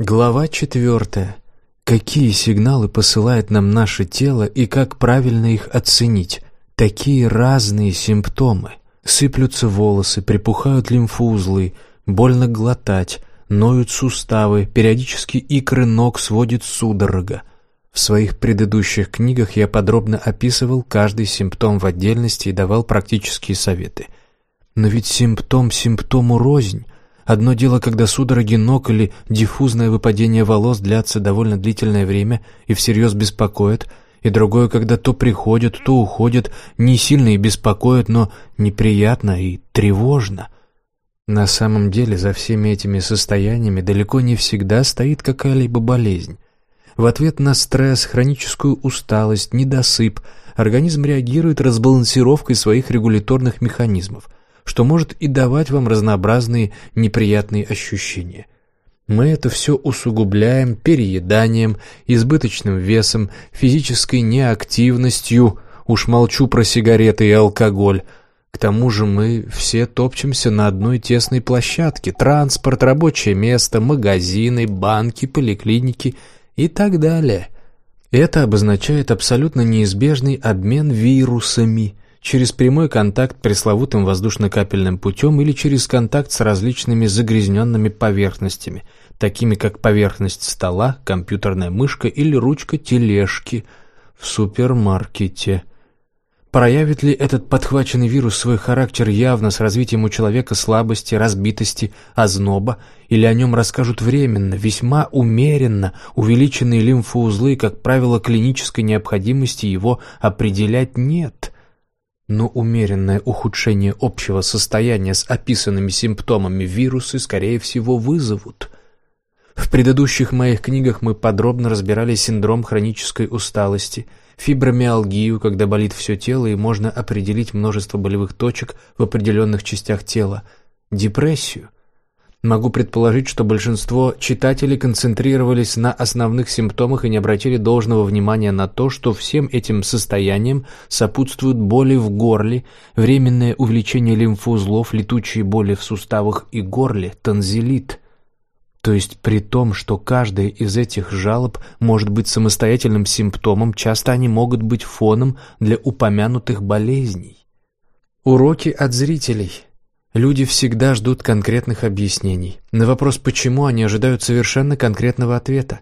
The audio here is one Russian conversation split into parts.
Глава четвертая. Какие сигналы посылает нам наше тело и как правильно их оценить? Такие разные симптомы. Сыплются волосы, припухают лимфоузлы, больно глотать, ноют суставы, периодически икры ног сводит судорога. В своих предыдущих книгах я подробно описывал каждый симптом в отдельности и давал практические советы. Но ведь симптом симптому рознь. Одно дело, когда судороги ног или диффузное выпадение волос длятся довольно длительное время и всерьез беспокоят, и другое, когда то приходят, то уходят, не сильно и беспокоят, но неприятно и тревожно. На самом деле за всеми этими состояниями далеко не всегда стоит какая-либо болезнь. В ответ на стресс, хроническую усталость, недосып организм реагирует разбалансировкой своих регуляторных механизмов – что может и давать вам разнообразные неприятные ощущения. Мы это все усугубляем перееданием, избыточным весом, физической неактивностью, уж молчу про сигареты и алкоголь. К тому же мы все топчемся на одной тесной площадке. Транспорт, рабочее место, магазины, банки, поликлиники и так далее. Это обозначает абсолютно неизбежный обмен вирусами – через прямой контакт пресловутым воздушно-капельным путем или через контакт с различными загрязненными поверхностями, такими как поверхность стола, компьютерная мышка или ручка тележки в супермаркете. Проявит ли этот подхваченный вирус свой характер явно с развитием у человека слабости, разбитости, озноба, или о нем расскажут временно, весьма умеренно, увеличенные лимфоузлы, как правило, клинической необходимости его определять нет – но умеренное ухудшение общего состояния с описанными симптомами вирусы, скорее всего, вызовут. В предыдущих моих книгах мы подробно разбирали синдром хронической усталости, фибромиалгию, когда болит все тело и можно определить множество болевых точек в определенных частях тела, депрессию, Могу предположить, что большинство читателей концентрировались на основных симптомах и не обратили должного внимания на то, что всем этим состояниям сопутствуют боли в горле, временное увеличение лимфоузлов, летучие боли в суставах и горле, танзелит. То есть при том, что каждая из этих жалоб может быть самостоятельным симптомом, часто они могут быть фоном для упомянутых болезней. Уроки от зрителей – Люди всегда ждут конкретных объяснений. На вопрос «почему» они ожидают совершенно конкретного ответа.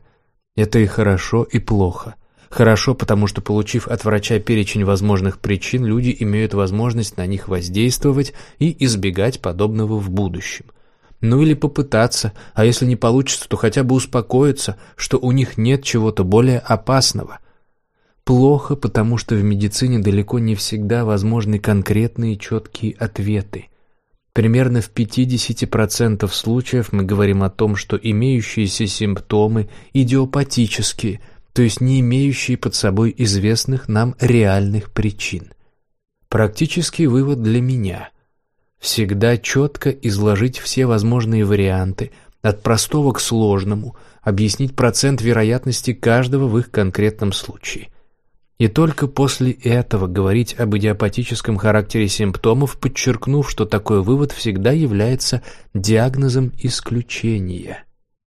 Это и хорошо, и плохо. Хорошо, потому что, получив от врача перечень возможных причин, люди имеют возможность на них воздействовать и избегать подобного в будущем. Ну или попытаться, а если не получится, то хотя бы успокоиться, что у них нет чего-то более опасного. Плохо, потому что в медицине далеко не всегда возможны конкретные четкие ответы – Примерно в 50% случаев мы говорим о том, что имеющиеся симптомы идиопатические, то есть не имеющие под собой известных нам реальных причин. Практический вывод для меня – всегда четко изложить все возможные варианты, от простого к сложному, объяснить процент вероятности каждого в их конкретном случае. И только после этого говорить об идиопатическом характере симптомов, подчеркнув, что такой вывод всегда является диагнозом исключения.